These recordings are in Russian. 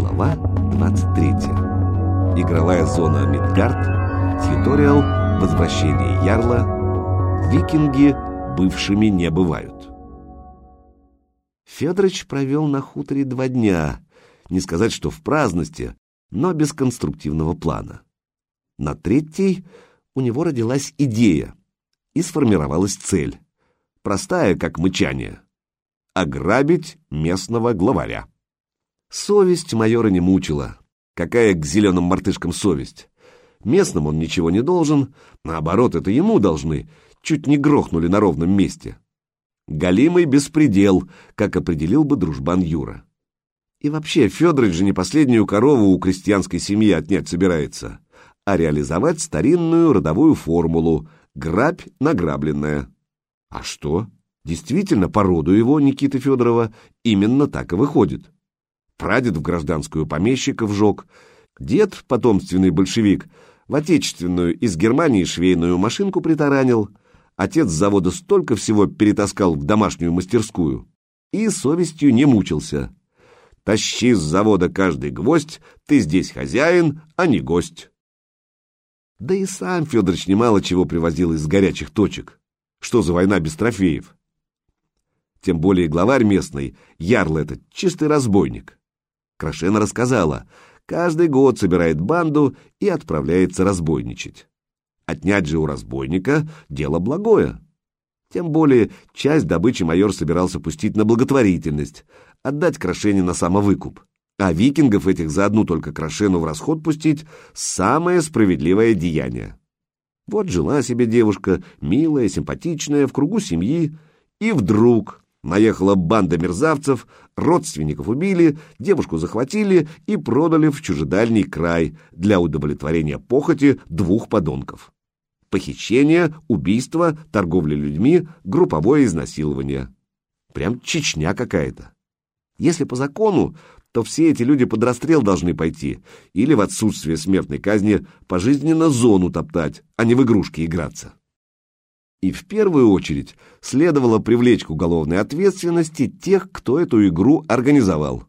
Глава 23. Игровая зона Мидгард. Тьюториал «Возвращение Ярла». Викинги бывшими не бывают. Федорович провел на хуторе два дня. Не сказать, что в праздности, но без конструктивного плана. На третий у него родилась идея и сформировалась цель. Простая, как мычание. Ограбить местного главаря. Совесть майора не мучила. Какая к зеленым мартышкам совесть? Местным он ничего не должен, наоборот, это ему должны, чуть не грохнули на ровном месте. Галимый беспредел, как определил бы дружбан Юра. И вообще, Федорович же не последнюю корову у крестьянской семьи отнять собирается, а реализовать старинную родовую формулу «грабь награбленная». А что? Действительно, по роду его, Никиты Федорова, именно так и выходит прадед в гражданскую помещиков жег, дед, потомственный большевик, в отечественную из Германии швейную машинку притаранил, отец с завода столько всего перетаскал в домашнюю мастерскую и совестью не мучился. Тащи с завода каждый гвоздь, ты здесь хозяин, а не гость. Да и сам Федорович немало чего привозил из горячих точек. Что за война без трофеев? Тем более главарь местный, ярл этот, чистый разбойник. Крашена рассказала, каждый год собирает банду и отправляется разбойничать. Отнять же у разбойника – дело благое. Тем более часть добычи майор собирался пустить на благотворительность, отдать Крашене на самовыкуп. А викингов этих за одну только Крашену в расход пустить – самое справедливое деяние. Вот жила себе девушка, милая, симпатичная, в кругу семьи, и вдруг Наехала банда мерзавцев, родственников убили, девушку захватили и продали в чужедальний край для удовлетворения похоти двух подонков. Похищение, убийство, торговля людьми, групповое изнасилование. Прям Чечня какая-то. Если по закону, то все эти люди под расстрел должны пойти или в отсутствие смертной казни пожизненно зону топтать, а не в игрушки играться. И в первую очередь следовало привлечь к уголовной ответственности тех, кто эту игру организовал.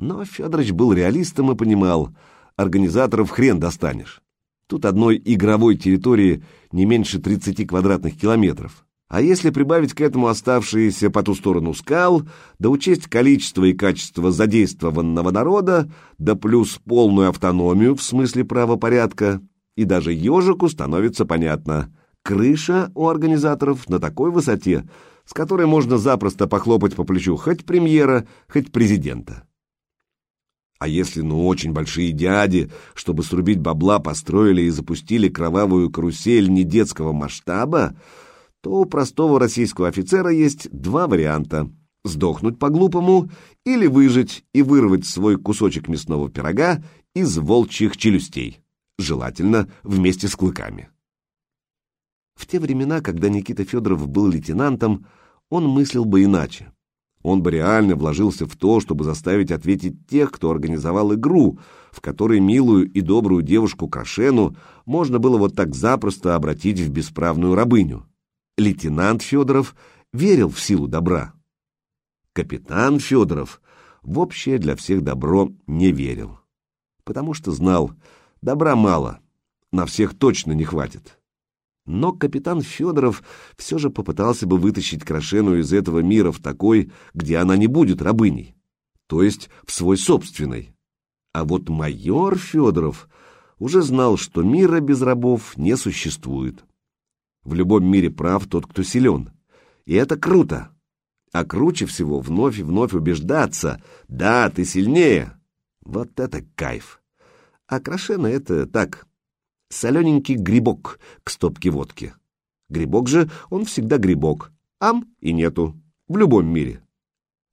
Но Федорович был реалистом и понимал, организаторов хрен достанешь. Тут одной игровой территории не меньше 30 квадратных километров. А если прибавить к этому оставшиеся по ту сторону скал, да учесть количество и качество задействованного народа, да плюс полную автономию в смысле правопорядка, и даже ежику становится понятно – Крыша у организаторов на такой высоте, с которой можно запросто похлопать по плечу хоть премьера, хоть президента. А если, ну, очень большие дяди, чтобы срубить бабла, построили и запустили кровавую карусель не детского масштаба, то у простого российского офицера есть два варианта – сдохнуть по-глупому или выжить и вырвать свой кусочек мясного пирога из волчьих челюстей, желательно вместе с клыками. В те времена, когда Никита Федоров был лейтенантом, он мыслил бы иначе. Он бы реально вложился в то, чтобы заставить ответить тех, кто организовал игру, в которой милую и добрую девушку Крашену можно было вот так запросто обратить в бесправную рабыню. Лейтенант Федоров верил в силу добра. Капитан Федоров в общее для всех добро не верил, потому что знал, добра мало, на всех точно не хватит. Но капитан Федоров все же попытался бы вытащить Крашену из этого мира в такой, где она не будет рабыней, то есть в свой собственный. А вот майор Федоров уже знал, что мира без рабов не существует. В любом мире прав тот, кто силен. И это круто. А круче всего вновь и вновь убеждаться, да, ты сильнее. Вот это кайф. А Крашена это так, солененький грибок к стопке водки. Грибок же, он всегда грибок, ам и нету, в любом мире.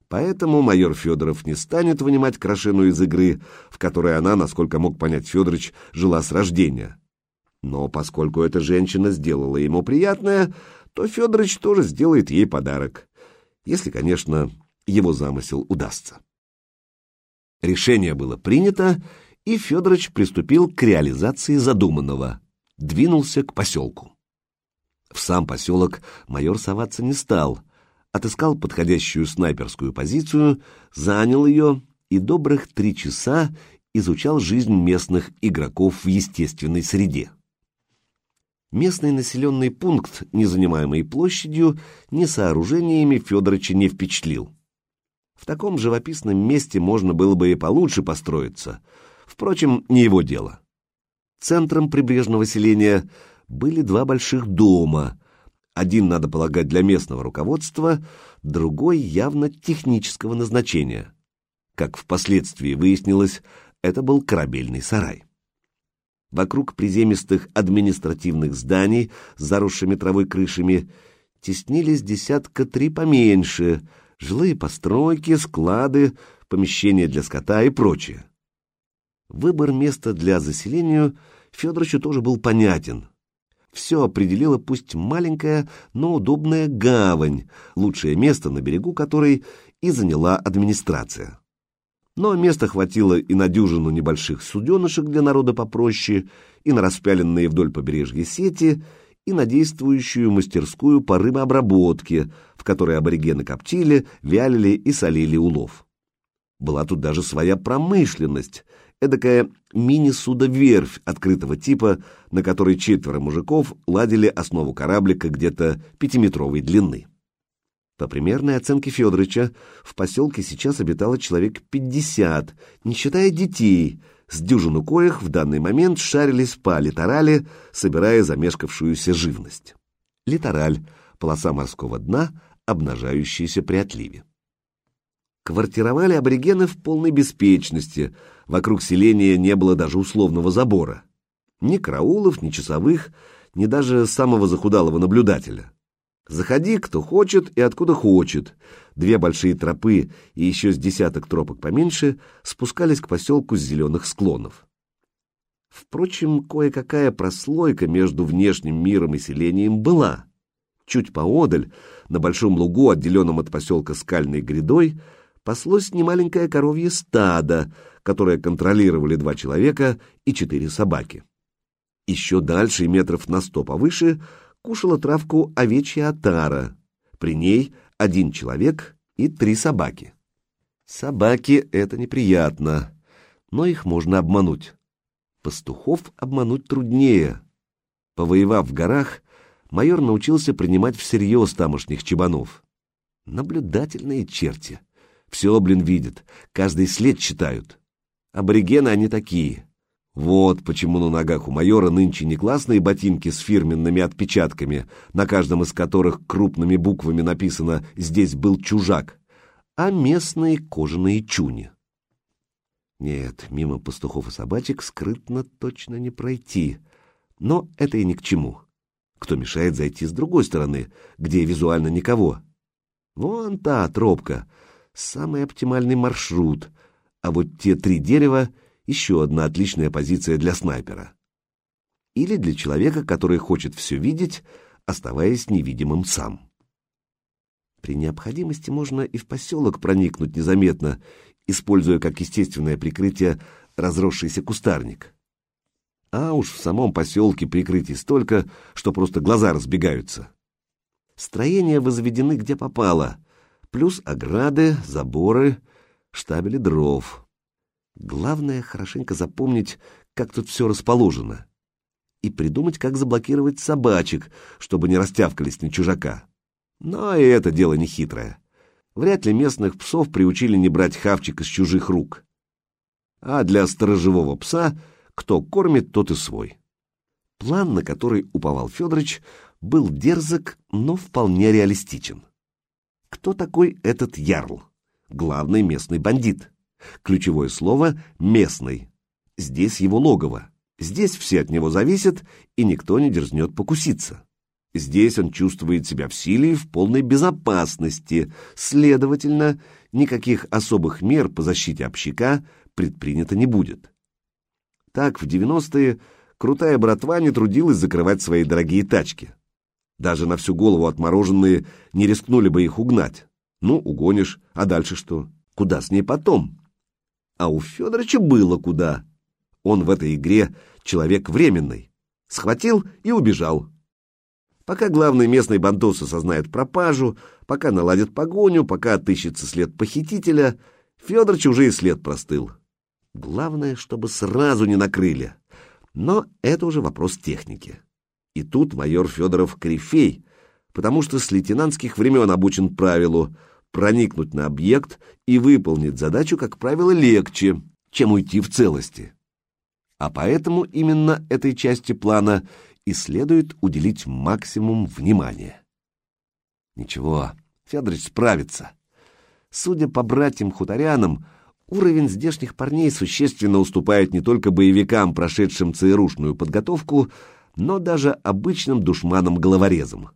Поэтому майор Федоров не станет вынимать Крашену из игры, в которой она, насколько мог понять Федорович, жила с рождения. Но поскольку эта женщина сделала ему приятное, то Федорович тоже сделает ей подарок. Если, конечно, его замысел удастся. Решение было принято, и Федорович приступил к реализации задуманного, двинулся к поселку. В сам поселок майор соваться не стал, отыскал подходящую снайперскую позицию, занял ее и добрых три часа изучал жизнь местных игроков в естественной среде. Местный населенный пункт, не занимаемый площадью, ни сооружениями Федоровича не впечатлил. В таком живописном месте можно было бы и получше построиться. Впрочем, не его дело. Центром прибрежного селения были два больших дома. Один, надо полагать, для местного руководства, другой явно технического назначения. Как впоследствии выяснилось, это был корабельный сарай. Вокруг приземистых административных зданий с заросшими травой крышами теснились десятка три поменьше, жилые постройки, склады, помещения для скота и прочее. Выбор места для заселения Федоровичу тоже был понятен. Все определила пусть маленькая, но удобная гавань, лучшее место на берегу которой и заняла администрация но места хватило и на дюжину небольших суденышек для народа попроще, и на распяленные вдоль побережья сети, и на действующую мастерскую по рыбообработке, в которой аборигены коптили, вялили и солили улов. Была тут даже своя промышленность, эдакая мини-судоверфь открытого типа, на которой четверо мужиков ладили основу кораблика где-то пятиметровой длины. По примерной оценке Федоровича, в поселке сейчас обитало человек 50, не считая детей, с дюжину коих в данный момент шарились по литорале, собирая замешкавшуюся живность. Литораль — полоса морского дна, обнажающаяся при отливе. Квартировали аборигены в полной беспечности, вокруг селения не было даже условного забора. Ни караулов, ни часовых, ни даже самого захудалого наблюдателя. Заходи, кто хочет и откуда хочет. Две большие тропы и еще с десяток тропок поменьше спускались к поселку с зеленых склонов. Впрочем, кое-какая прослойка между внешним миром и селением была. Чуть поодаль, на большом лугу, отделенном от поселка скальной грядой, паслось немаленькое коровье стадо, которое контролировали два человека и четыре собаки. Еще дальше, метров на сто повыше, кушала травку овечья отара. При ней один человек и три собаки. Собаки — это неприятно, но их можно обмануть. Пастухов обмануть труднее. Повоевав в горах, майор научился принимать всерьез тамошних чебанов. Наблюдательные черти. Все, блин, видят, каждый след читают. Аборигены они такие. Вот почему на ногах у майора нынче не классные ботинки с фирменными отпечатками, на каждом из которых крупными буквами написано «Здесь был чужак», а местные кожаные чуни. Нет, мимо пастухов и собачек скрытно точно не пройти, но это и ни к чему. Кто мешает зайти с другой стороны, где визуально никого? Вон та тропка, самый оптимальный маршрут, а вот те три дерева — еще одна отличная позиция для снайпера. Или для человека, который хочет все видеть, оставаясь невидимым сам. При необходимости можно и в поселок проникнуть незаметно, используя как естественное прикрытие разросшийся кустарник. А уж в самом поселке прикрытий столько, что просто глаза разбегаются. Строения возведены где попало, плюс ограды, заборы, штабели дров. Главное хорошенько запомнить, как тут все расположено, и придумать, как заблокировать собачек, чтобы не растявкались на чужака. Но и это дело не хитрое. Вряд ли местных псов приучили не брать хавчик из чужих рук. А для сторожевого пса кто кормит, тот и свой. План, на который уповал Федорович, был дерзок, но вполне реалистичен. Кто такой этот ярл? Главный местный бандит. Ключевое слово «местный». Здесь его логово. Здесь все от него зависят, и никто не дерзнет покуситься. Здесь он чувствует себя в силе и в полной безопасности, следовательно, никаких особых мер по защите общака предпринято не будет. Так, в 90-е крутая братва не трудилась закрывать свои дорогие тачки. Даже на всю голову отмороженные не рискнули бы их угнать. Ну, угонишь, а дальше что? Куда с ней потом? А у Федоровича было куда. Он в этой игре человек временный. Схватил и убежал. Пока главный местный бандос осознает пропажу, пока наладит погоню, пока отыщется след похитителя, Федорович уже и след простыл. Главное, чтобы сразу не накрыли. Но это уже вопрос техники. И тут майор Федоров корифей, потому что с лейтенантских времен обучен правилу проникнуть на объект и выполнить задачу, как правило, легче, чем уйти в целости. А поэтому именно этой части плана и следует уделить максимум внимания. Ничего, Федорович справится. Судя по братьям-хуторянам, уровень здешних парней существенно уступает не только боевикам, прошедшим ЦРУшную подготовку, но даже обычным душманам-головорезам.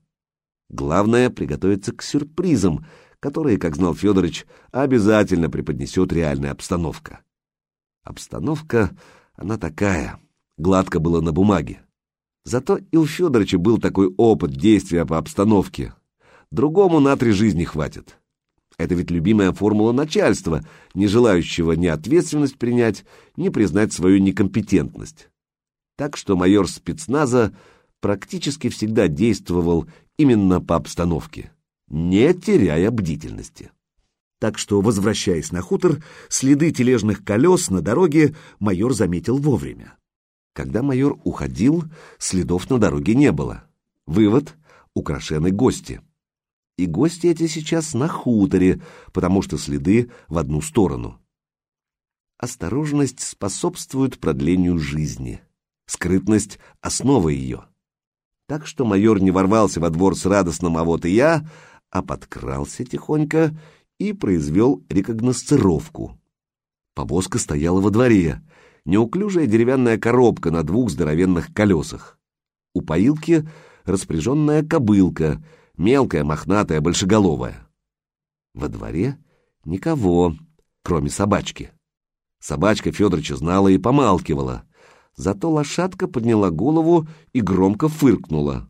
Главное — приготовиться к сюрпризам, которые, как знал Федорович, обязательно преподнесет реальная обстановка. Обстановка, она такая, гладко было на бумаге. Зато и у Федоровича был такой опыт действия по обстановке. Другому на три жизни хватит. Это ведь любимая формула начальства, не желающего ни ответственность принять, ни признать свою некомпетентность. Так что майор спецназа практически всегда действовал именно по обстановке, не теряя бдительности. Так что, возвращаясь на хутор, следы тележных колес на дороге майор заметил вовремя. Когда майор уходил, следов на дороге не было. Вывод — украшены гости и гости эти сейчас на хуторе, потому что следы в одну сторону. Осторожность способствует продлению жизни, скрытность — основа ее. Так что майор не ворвался во двор с радостным «а вот и я», а подкрался тихонько и произвел рекогносцировку. Повозка стояла во дворе, неуклюжая деревянная коробка на двух здоровенных колесах. У поилки распряженная кобылка — мелкая, мохнатая, большеголовая. Во дворе никого, кроме собачки. Собачка Федоровича знала и помалкивала, зато лошадка подняла голову и громко фыркнула.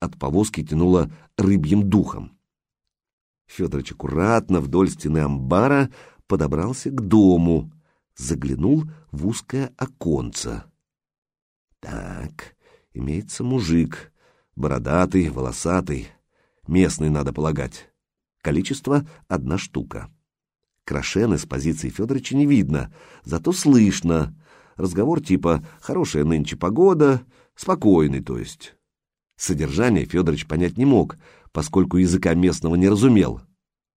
От повозки тянуло рыбьим духом. Федорович аккуратно вдоль стены амбара подобрался к дому, заглянул в узкое оконце. Так, имеется мужик, бородатый, волосатый, Местный, надо полагать. Количество — одна штука. Крашены с позиции Федоровича не видно, зато слышно. Разговор типа «хорошая нынче погода», «спокойный», то есть. Содержание Федорович понять не мог, поскольку языка местного не разумел.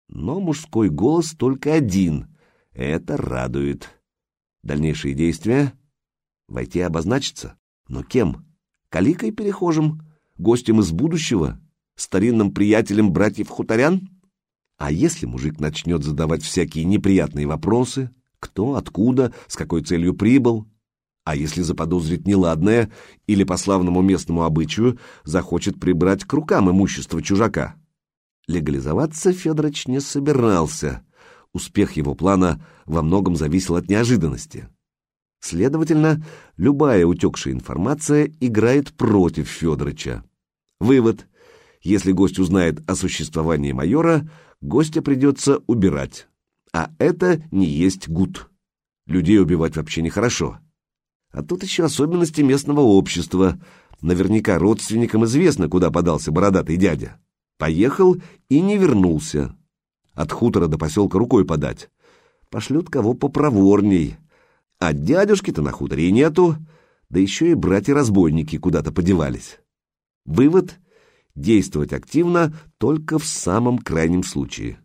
Но мужской голос только один. Это радует. Дальнейшие действия? Войти обозначиться? Но кем? Каликой перехожим? Гостем из будущего? старинным приятелем братьев-хуторян? А если мужик начнет задавать всякие неприятные вопросы, кто, откуда, с какой целью прибыл? А если заподозрит неладное или по славному местному обычаю захочет прибрать к рукам имущество чужака? Легализоваться Федорович не собирался. Успех его плана во многом зависел от неожиданности. Следовательно, любая утекшая информация играет против Федоровича. Вывод. Если гость узнает о существовании майора, гостя придется убирать. А это не есть гуд. Людей убивать вообще нехорошо. А тут еще особенности местного общества. Наверняка родственникам известно, куда подался бородатый дядя. Поехал и не вернулся. От хутора до поселка рукой подать. Пошлют кого попроворней. А дядюшки-то на хуторе нету, да еще и братья-разбойники куда-то подевались. Вывод — действовать активно только в самом крайнем случае.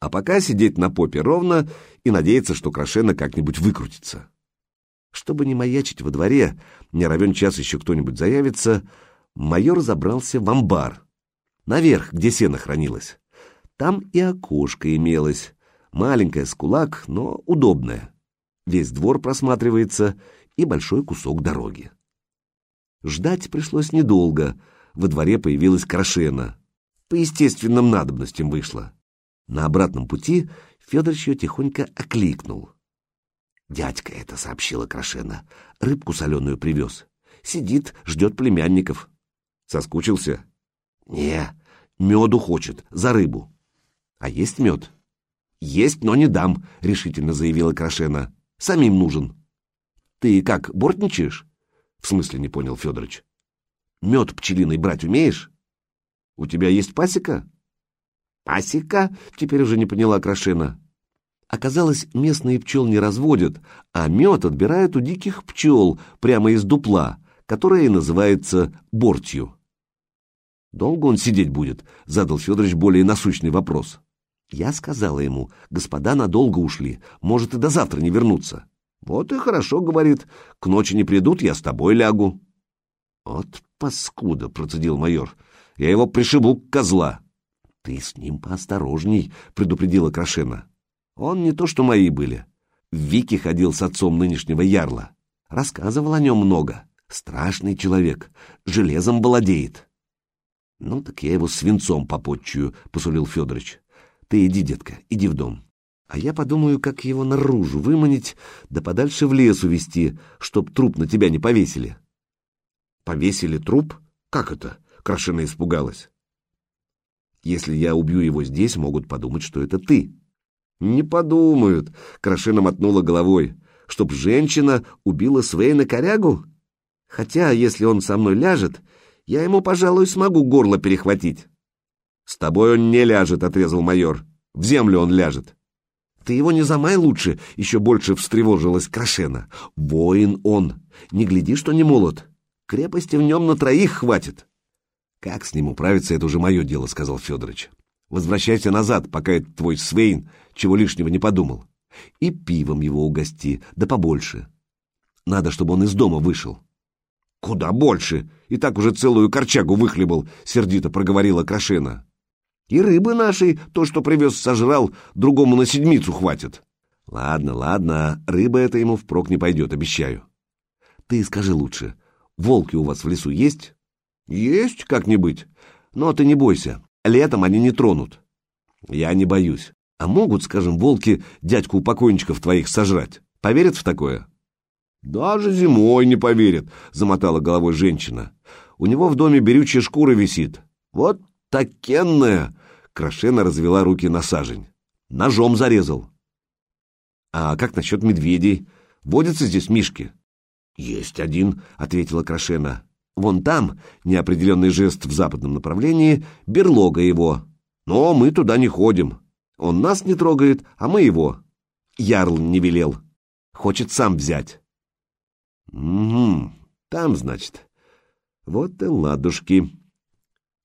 А пока сидеть на попе ровно и надеяться, что Крашена как-нибудь выкрутится. Чтобы не маячить во дворе, не равен час еще кто-нибудь заявится, майор забрался в амбар, наверх, где сено хранилось. Там и окошко имелось, маленькое с кулак, но удобное. Весь двор просматривается и большой кусок дороги. Ждать пришлось недолго — во дворе появилась Крашена. По естественным надобностям вышла. На обратном пути Федорович ее тихонько окликнул. «Дядька это», — сообщила Крашена, — «рыбку соленую привез. Сидит, ждет племянников». «Соскучился?» «Не, меду хочет, за рыбу». «А есть мед?» «Есть, но не дам», — решительно заявила Крашена. «Самим нужен». «Ты как, бортничаешь?» «В смысле, не понял Федорович. Мед пчелиный брать умеешь? У тебя есть пасека? Пасека? Теперь уже не поняла Крашена. Оказалось, местные пчел не разводят, а мед отбирают у диких пчел прямо из дупла, которое и называется бортью. «Долго он сидеть будет?» — задал Федорович более насущный вопрос. Я сказала ему, господа надолго ушли, может и до завтра не вернуться. Вот и хорошо, говорит, к ночи не придут, я с тобой лягу. Вот паскуда, процедил майор, я его пришибу, козла. Ты с ним поосторожней, предупредила Крашена. Он не то, что мои были. Вики ходил с отцом нынешнего ярла. Рассказывал о нем много. Страшный человек, железом владеет. Ну, так я его свинцом попотчую, посулил Федорович. Ты иди, детка, иди в дом. А я подумаю, как его наружу выманить, да подальше в лес увести, чтоб труп на тебя не повесили. Повесили труп? Как это? Крашена испугалась. Если я убью его здесь, могут подумать, что это ты. Не подумают, Крашена мотнула головой, чтоб женщина убила Свейна корягу? Хотя, если он со мной ляжет, я ему, пожалуй, смогу горло перехватить. «С тобой он не ляжет», — отрезал майор. «В землю он ляжет». «Ты его не замай лучше», — еще больше встревожилась Крашена. «Воин он. Не гляди, что не молод. Крепости в нем на троих хватит». «Как с ним управиться, это уже мое дело», — сказал Федорович. «Возвращайся назад, пока этот твой Свейн чего лишнего не подумал. И пивом его угости, да побольше. Надо, чтобы он из дома вышел». «Куда больше? И так уже целую корчагу выхлебал», — сердито проговорила Крашена. И рыбы нашей, то, что привез, сожрал, другому на седмицу хватит. Ладно, ладно, рыба это ему впрок не пойдет, обещаю. Ты скажи лучше, волки у вас в лесу есть? Есть, как-нибудь. Но ты не бойся, летом они не тронут. Я не боюсь. А могут, скажем, волки дядьку у покойничков твоих сожрать? Поверят в такое? Даже зимой не поверят, замотала головой женщина. У него в доме берючая шкура висит. Вот такенная!» Крашена развела руки на сажень. «Ножом зарезал». «А как насчет медведей? Водятся здесь мишки?» «Есть один», — ответила Крашена. «Вон там, неопределенный жест в западном направлении, берлога его. Но мы туда не ходим. Он нас не трогает, а мы его. Ярл не велел. Хочет сам взять». «Угу, там, значит. Вот и ладушки».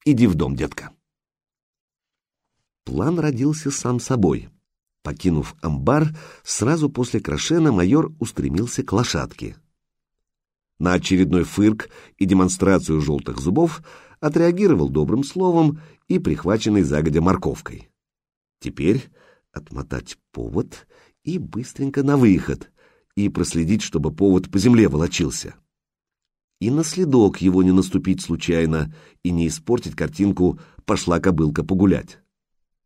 Иди в дом, детка. План родился сам собой. Покинув амбар, сразу после Крашена майор устремился к лошадке. На очередной фырк и демонстрацию желтых зубов отреагировал добрым словом и прихваченной загодя морковкой. Теперь отмотать повод и быстренько на выход, и проследить, чтобы повод по земле волочился и на следок его не наступить случайно и не испортить картинку «пошла кобылка погулять».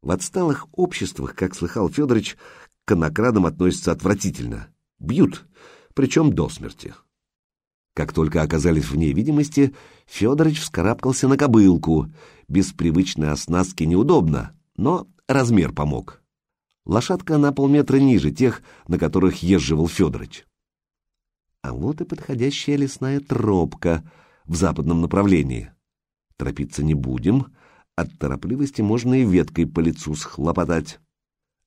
В отсталых обществах, как слыхал Федорович, к конокрадам относятся отвратительно. Бьют, причем до смерти. Как только оказались вне видимости, Федорович вскарабкался на кобылку. Без привычной оснастки неудобно, но размер помог. Лошадка на полметра ниже тех, на которых езживал Федорович. А вот и подходящая лесная тропка в западном направлении. Торопиться не будем, от торопливости можно и веткой по лицу схлопотать.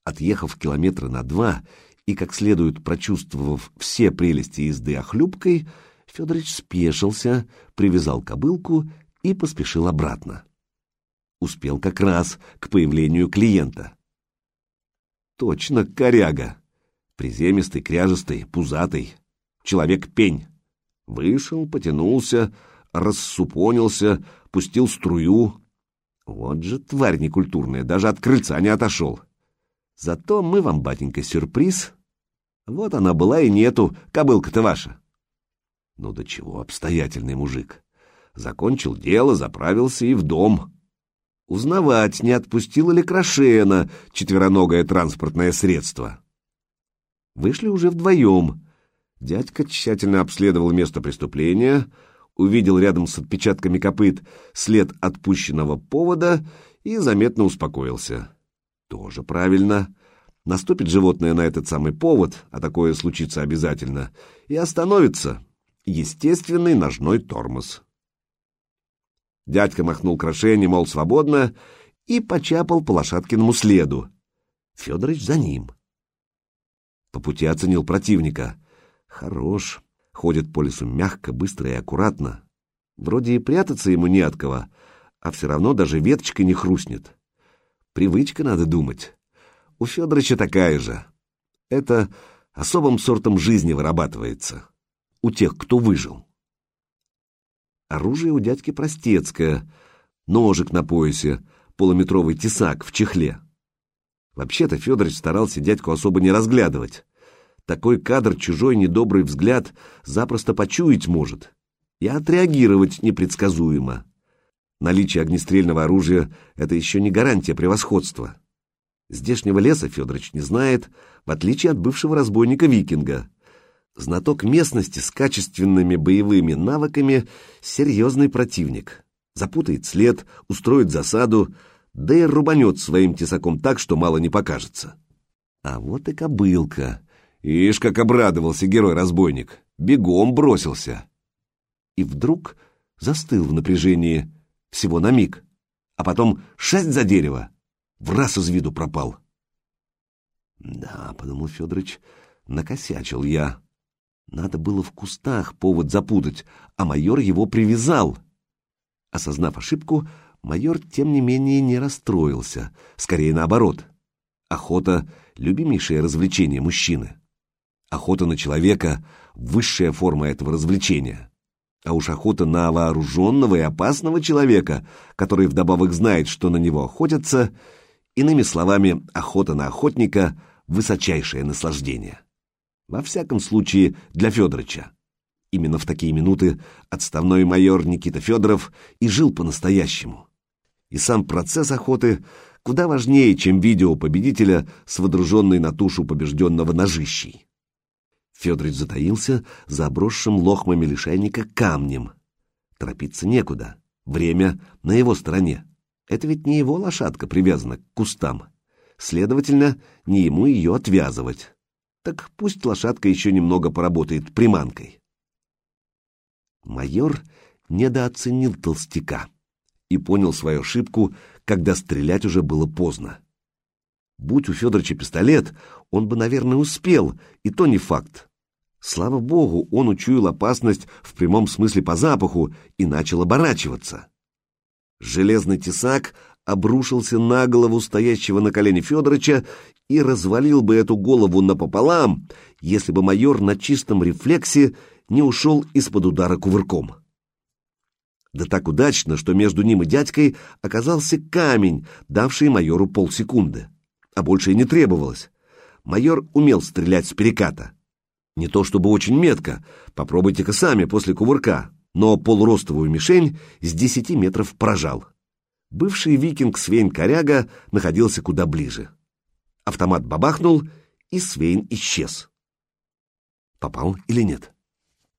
Отъехав километра на два и как следует прочувствовав все прелести езды охлюбкой, Федорович спешился, привязал кобылку и поспешил обратно. Успел как раз к появлению клиента. Точно коряга. Приземистый, кряжестый, пузатый человек-пень. Вышел, потянулся, рассупонился, пустил струю. Вот же тварь некультурная, даже от крыльца не отошел. Зато мы вам, батенька, сюрприз. Вот она была и нету, кобылка-то ваша. Ну до чего обстоятельный мужик. Закончил дело, заправился и в дом. Узнавать, не отпустила ли Крашена четвероногое транспортное средство. Вышли уже вдвоем — Дядька тщательно обследовал место преступления, увидел рядом с отпечатками копыт след отпущенного повода и заметно успокоился. Тоже правильно. Наступит животное на этот самый повод, а такое случится обязательно, и остановится. Естественный ножной тормоз. Дядька махнул крошение, мол, свободно, и почапал по лошадкиному следу. Федорович за ним. По пути оценил противника. Хорош. Ходит по лесу мягко, быстро и аккуратно. Вроде и прятаться ему не от кого, а все равно даже веточка не хрустнет. Привычка, надо думать. У Федоровича такая же. Это особым сортом жизни вырабатывается. У тех, кто выжил. Оружие у дядьки простецкое. Ножик на поясе, полуметровый тесак в чехле. Вообще-то Федорович старался дядьку особо не разглядывать. Такой кадр чужой недобрый взгляд запросто почуять может и отреагировать непредсказуемо. Наличие огнестрельного оружия — это еще не гарантия превосходства. Здешнего леса Федорович не знает, в отличие от бывшего разбойника-викинга. Знаток местности с качественными боевыми навыками — серьезный противник. Запутает след, устроит засаду, да и рубанет своим тесаком так, что мало не покажется. А вот и кобылка. Ишь, как обрадовался герой-разбойник. Бегом бросился. И вдруг застыл в напряжении всего на миг, а потом шесть за дерево. В раз из виду пропал. Да, подумал Федорович, накосячил я. Надо было в кустах повод запутать, а майор его привязал. Осознав ошибку, майор, тем не менее, не расстроился, скорее наоборот. Охота — любимейшее развлечение мужчины. Охота на человека — высшая форма этого развлечения. А уж охота на вооруженного и опасного человека, который вдобавок знает, что на него охотятся, иными словами, охота на охотника — высочайшее наслаждение. Во всяком случае, для Федоровича. Именно в такие минуты отставной майор Никита Федоров и жил по-настоящему. И сам процесс охоты куда важнее, чем видео победителя с водруженной на тушу побежденного ножищей. Федорович затаился за лохмами лишайника камнем. Торопиться некуда. Время на его стороне. Это ведь не его лошадка привязана к кустам. Следовательно, не ему ее отвязывать. Так пусть лошадка еще немного поработает приманкой. Майор недооценил толстяка и понял свою ошибку, когда стрелять уже было поздно. Будь у Федоровича пистолет, он бы, наверное, успел, и то не факт. Слава богу, он учуял опасность в прямом смысле по запаху и начал оборачиваться. Железный тесак обрушился на голову стоящего на колене Федоровича и развалил бы эту голову напополам, если бы майор на чистом рефлексе не ушел из-под удара кувырком. Да так удачно, что между ним и дядькой оказался камень, давший майору полсекунды а больше и не требовалось. Майор умел стрелять с переката. Не то чтобы очень метко, попробуйте-ка сами после кувырка, но полуростовую мишень с десяти метров прожал. Бывший викинг Свейн Коряга находился куда ближе. Автомат бабахнул, и Свейн исчез. Попал или нет?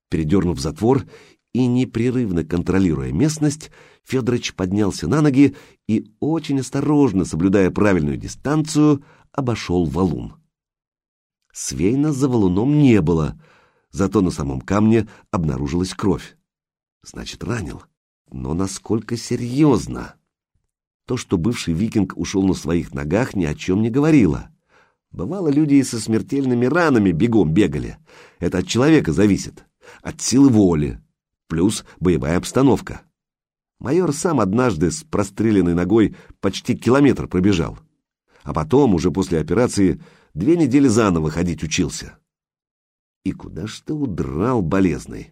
Передернув затвор и непрерывно контролируя местность, Федорович поднялся на ноги и, очень осторожно, соблюдая правильную дистанцию, обошел валун. Свейна за валуном не было, зато на самом камне обнаружилась кровь. Значит, ранил. Но насколько серьезно? То, что бывший викинг ушел на своих ногах, ни о чем не говорило. Бывало, люди и со смертельными ранами бегом бегали. Это от человека зависит, от силы воли, плюс боевая обстановка. Майор сам однажды с простреленной ногой почти километр пробежал. А потом, уже после операции, две недели заново ходить учился. И куда ж ты удрал, болезный?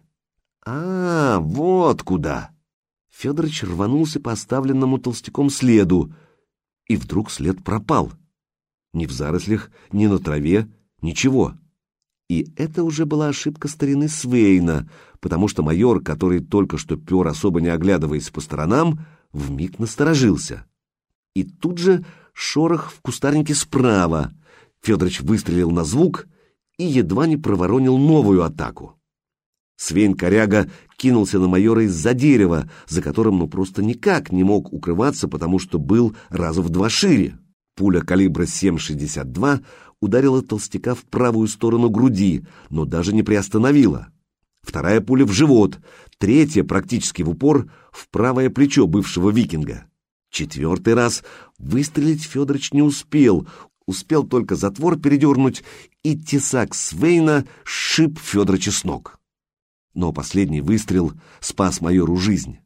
А, вот куда! Федорович рванулся по оставленному толстяком следу, и вдруг след пропал. Ни в зарослях, ни на траве, ничего. И это уже была ошибка старины Свейна, потому что майор, который только что пер, особо не оглядываясь по сторонам, вмиг насторожился. И тут же шорох в кустарнике справа. Федорович выстрелил на звук и едва не проворонил новую атаку. Свейн Коряга кинулся на майора из-за дерева, за которым ну просто никак не мог укрываться, потому что был раза в два шире. Пуля калибра 7,62 ударила толстяка в правую сторону груди, но даже не приостановила. Вторая пуля в живот, третья практически в упор в правое плечо бывшего викинга. Четвертый раз выстрелить Федорович не успел, успел только затвор передернуть, и тесак Свейна сшиб Федорыча с ног. Но последний выстрел спас майору жизнь.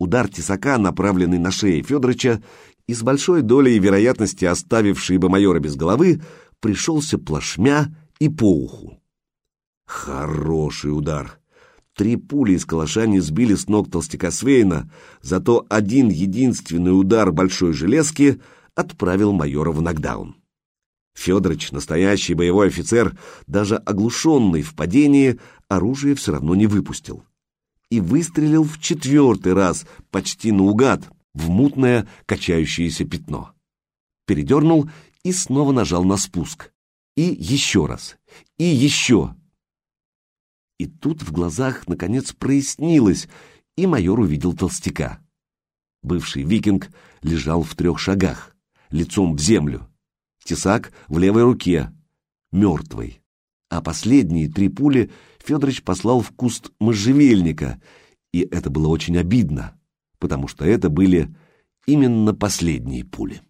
Удар тесака, направленный на шею Федорыча, и с большой долей вероятности оставивший бы майора без головы, пришелся плашмя и по уху. Хороший удар. Три пули из калаша не сбили с ног толстяка Свейна, зато один единственный удар большой железки отправил майора в нокдаун. Федорович, настоящий боевой офицер, даже оглушенный в падении, оружие все равно не выпустил. И выстрелил в четвертый раз, почти наугад, в мутное качающееся пятно. Передернул и снова нажал на спуск. И еще раз. И еще. И тут в глазах, наконец, прояснилось, и майор увидел толстяка. Бывший викинг лежал в трех шагах, лицом в землю. Тесак в левой руке, мертвый. А последние три пули Федорович послал в куст можжевельника, и это было очень обидно, потому что это были именно последние пули.